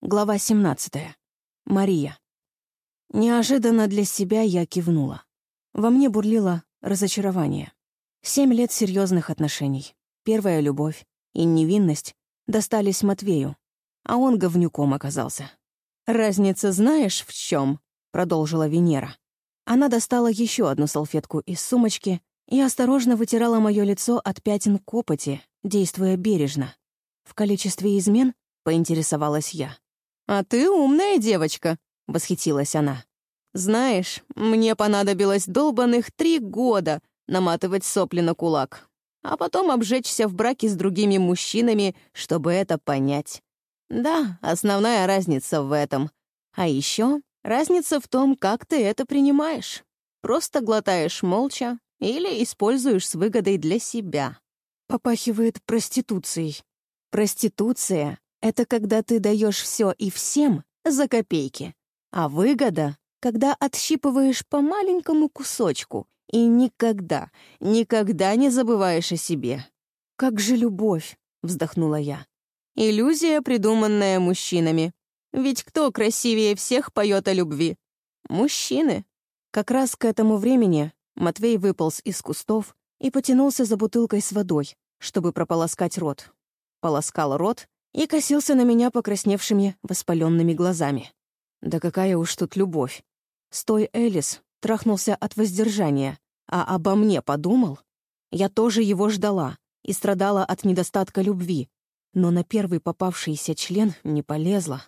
Глава 17. Мария. Неожиданно для себя я кивнула. Во мне бурлило разочарование. Семь лет серьезных отношений, первая любовь и невинность достались Матвею, а он говнюком оказался. «Разница знаешь в чем? продолжила Венера. Она достала еще одну салфетку из сумочки и осторожно вытирала мое лицо от пятен копоти, действуя бережно. В количестве измен поинтересовалась я. «А ты умная девочка», — восхитилась она. «Знаешь, мне понадобилось долбанных три года наматывать сопли на кулак, а потом обжечься в браке с другими мужчинами, чтобы это понять. Да, основная разница в этом. А еще разница в том, как ты это принимаешь. Просто глотаешь молча или используешь с выгодой для себя. Попахивает проституцией. Проституция — это когда ты даешь все и всем за копейки, а выгода — когда отщипываешь по маленькому кусочку и никогда, никогда не забываешь о себе. «Как же любовь!» — вздохнула я. «Иллюзия, придуманная мужчинами. Ведь кто красивее всех поет о любви? Мужчины». Как раз к этому времени Матвей выполз из кустов и потянулся за бутылкой с водой, чтобы прополоскать рот. Полоскал рот и косился на меня покрасневшими, воспаленными глазами. Да какая уж тут любовь. Стой, Элис, трахнулся от воздержания, а обо мне подумал? Я тоже его ждала и страдала от недостатка любви, но на первый попавшийся член не полезла.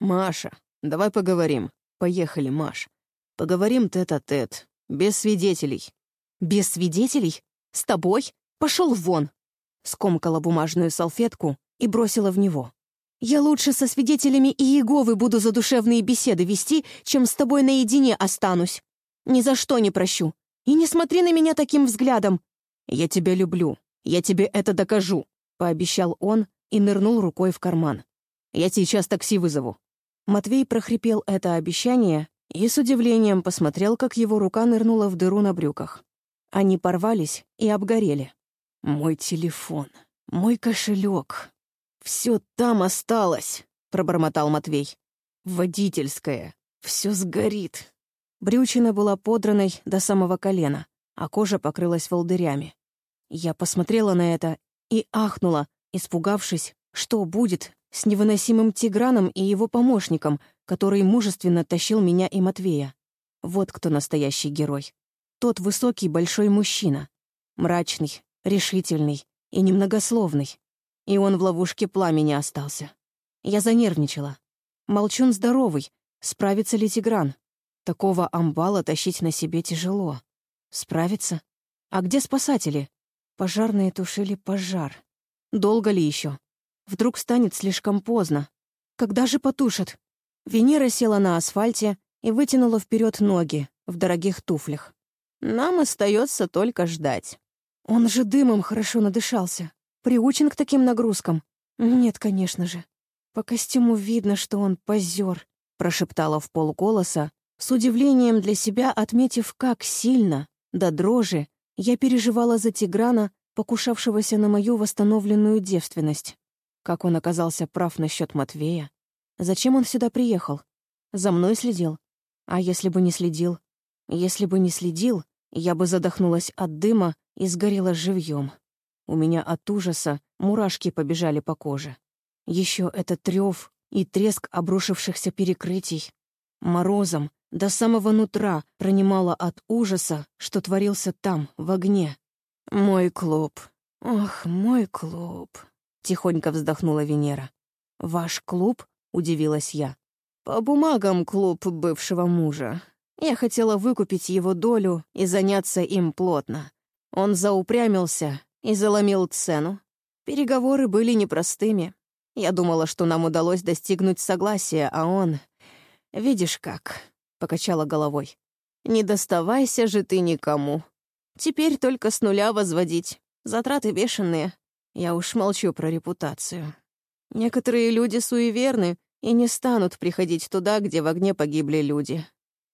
«Маша, давай поговорим. Поехали, Маш. Поговорим тет-а-тет, без свидетелей». «Без свидетелей? С тобой? Пошел вон!» Скомкала бумажную салфетку и бросила в него. «Я лучше со свидетелями Иеговы буду задушевные беседы вести, чем с тобой наедине останусь. Ни за что не прощу. И не смотри на меня таким взглядом. Я тебя люблю. Я тебе это докажу», — пообещал он и нырнул рукой в карман. «Я сейчас такси вызову». Матвей прохрипел это обещание и с удивлением посмотрел, как его рука нырнула в дыру на брюках. Они порвались и обгорели. «Мой телефон, мой кошелек. Все там осталось», — пробормотал Матвей. «Водительская. Все сгорит». Брючина была подранной до самого колена, а кожа покрылась волдырями. Я посмотрела на это и ахнула, испугавшись, что будет с невыносимым Тиграном и его помощником, который мужественно тащил меня и Матвея. Вот кто настоящий герой. Тот высокий большой мужчина. Мрачный, решительный и немногословный. И он в ловушке пламени остался. Я занервничала. Молчун здоровый, справится ли Тигран? Такого амбала тащить на себе тяжело. Справится? А где спасатели? Пожарные тушили пожар. Долго ли еще? Вдруг станет слишком поздно. Когда же потушат? Венера села на асфальте и вытянула вперед ноги в дорогих туфлях. Нам остается только ждать. Он же дымом хорошо надышался. Приучен к таким нагрузкам. Нет, конечно же. По костюму видно, что он позер, прошептала в полголоса, с удивлением для себя отметив, как сильно, до дрожи, я переживала за Тиграна, покушавшегося на мою восстановленную девственность. Как он оказался прав насчет Матвея. Зачем он сюда приехал? За мной следил. А если бы не следил? Если бы не следил, я бы задохнулась от дыма и сгорела живьем. У меня от ужаса мурашки побежали по коже. Еще этот трев и треск обрушившихся перекрытий. Морозом до самого нутра пронимала от ужаса, что творился там, в огне. «Мой клуб. Ох, мой клуб», — тихонько вздохнула Венера. «Ваш клуб?» — удивилась я. «По бумагам клуб бывшего мужа. Я хотела выкупить его долю и заняться им плотно. Он заупрямился и заломил цену. Переговоры были непростыми. Я думала, что нам удалось достигнуть согласия, а он... Видишь как, — покачала головой. Не доставайся же ты никому. Теперь только с нуля возводить. Затраты бешеные. Я уж молчу про репутацию. Некоторые люди суеверны и не станут приходить туда, где в огне погибли люди.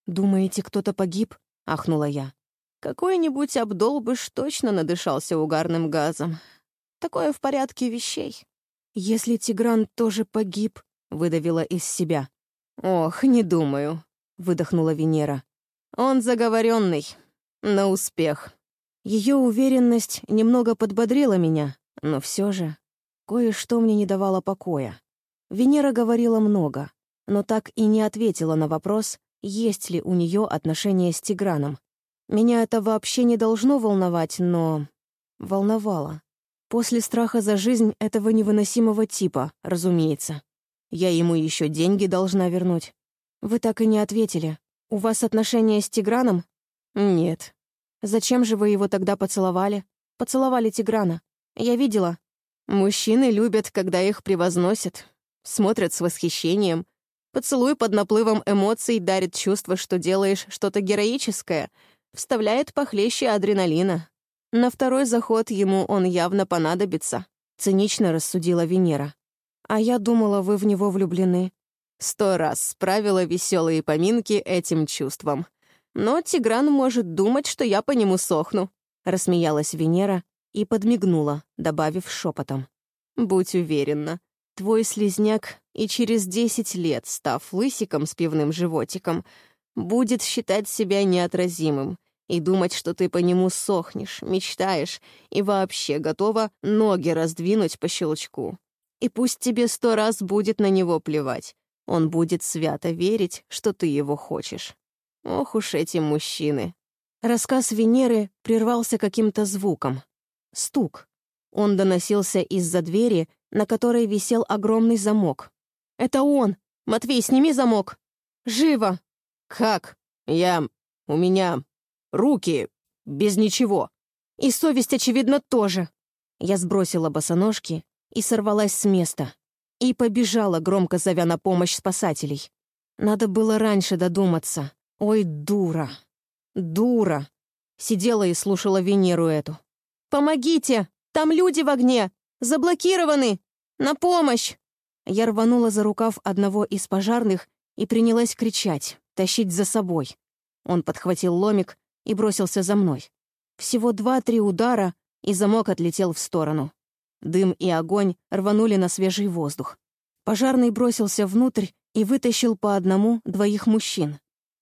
«Думаете, кто-то погиб?» — ахнула я. Какой-нибудь обдолбыш точно надышался угарным газом. Такое в порядке вещей. Если Тигран тоже погиб, — выдавила из себя. «Ох, не думаю», — выдохнула Венера. «Он заговоренный. На успех». Ее уверенность немного подбодрила меня, но все же кое-что мне не давало покоя. Венера говорила много, но так и не ответила на вопрос, есть ли у нее отношения с Тиграном. Меня это вообще не должно волновать, но... волновало. После страха за жизнь этого невыносимого типа, разумеется. Я ему еще деньги должна вернуть. Вы так и не ответили. У вас отношения с Тиграном? Нет. Зачем же вы его тогда поцеловали? Поцеловали Тиграна. Я видела. Мужчины любят, когда их превозносят. Смотрят с восхищением. Поцелуй под наплывом эмоций дарит чувство, что делаешь что-то героическое. Вставляет похлеще адреналина. На второй заход ему он явно понадобится. Цинично рассудила Венера. А я думала, вы в него влюблены. Сто раз справила веселые поминки этим чувством. Но Тигран может думать, что я по нему сохну. Рассмеялась Венера и подмигнула, добавив шепотом. «Будь уверена, твой слезняк и через десять лет, став лысиком с пивным животиком, будет считать себя неотразимым и думать, что ты по нему сохнешь, мечтаешь и вообще готова ноги раздвинуть по щелчку. И пусть тебе сто раз будет на него плевать, он будет свято верить, что ты его хочешь. Ох уж эти мужчины. Рассказ Венеры прервался каким-то звуком. Стук. Он доносился из-за двери, на которой висел огромный замок. «Это он! Матвей, сними замок! Живо!» «Как? Я... у меня... руки... без ничего!» «И совесть, очевидно, тоже!» Я сбросила босоножки и сорвалась с места. И побежала, громко зовя на помощь спасателей. Надо было раньше додуматься. Ой, дура. Дура. Сидела и слушала Венеру эту. «Помогите! Там люди в огне! Заблокированы! На помощь!» Я рванула за рукав одного из пожарных и принялась кричать, тащить за собой. Он подхватил ломик и бросился за мной. Всего два-три удара, и замок отлетел в сторону. Дым и огонь рванули на свежий воздух. Пожарный бросился внутрь и вытащил по одному двоих мужчин.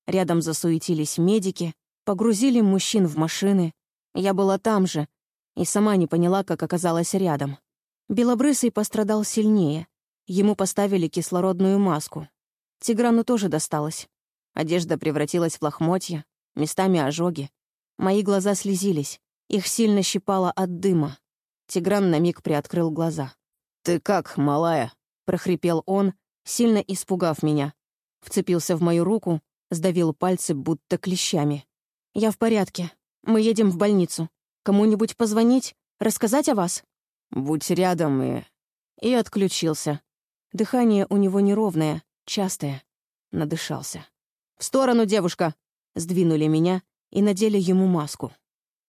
Рядом засуетились медики, погрузили мужчин в машины. Я была там же и сама не поняла, как оказалась рядом. Белобрысый пострадал сильнее. Ему поставили кислородную маску. Тиграну тоже досталось. Одежда превратилась в лохмотья, местами ожоги. Мои глаза слезились, их сильно щипало от дыма. Тигран на миг приоткрыл глаза. «Ты как, малая?» — прохрипел он, сильно испугав меня. Вцепился в мою руку, сдавил пальцы, будто клещами. «Я в порядке. Мы едем в больницу. Кому-нибудь позвонить? Рассказать о вас?» «Будь рядом и...» И отключился. Дыхание у него неровное, частое. Надышался. «В сторону, девушка!» Сдвинули меня и надели ему маску.